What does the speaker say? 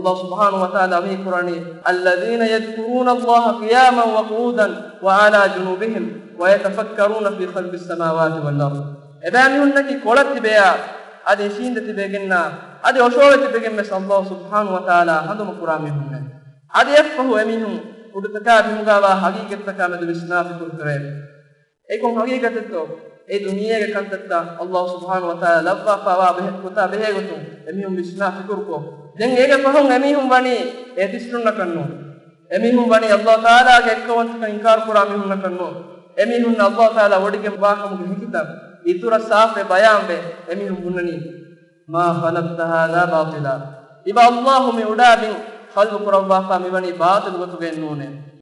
الله سبحانه وتعالى في قرآنه. الذين يذكرون الله قياما وقعودا وعلى جنوبهم ويتفكرون في خلق السماوات والأرض. إبان هنك قولت بيا أدي سيندة بيجنا أدي أشورة بيجن مس الله سبحانه وتعالى هذا مقرامي هن أدي يفقه أمينهم ودتكاب مغابا حقيقة تكامل بسنا في كل ඒකොන් හගීකතත්තෝ ඒ දුනියේගේ කන්තත්ත අල්ලාහ් සුබ්හානහු වතාලා ලබ්වා පාවා බෙහෙත් කුතා බෙහෙගතු එමිහුම් විස්නාෆි කුරකෝ. දැන් ඒක පහොන් එමිහුම් වනි? ඒ දිස්රුන්න කන්නෝ එමිහුම් වනි අල්ලාහ් තාලාගේ එක්කවන්තක ඉන්කාර කුරාමි හුන්න කන්නෝ එමිහුන් අල්ලාහ් තාලා වඩිගේ වාකමුගේ හිකිතම් ඉතුර සාෆේ බයාම්බේ එමිහුම් බුන්නනි මා ඛලක්ත හාදා බාතිලා. ඉබ අල්ලාහ් මි උඩාබින් ඛල්බ කුරවාෆා මිවනි බාතිල් ගොතුගෙන් නූනේ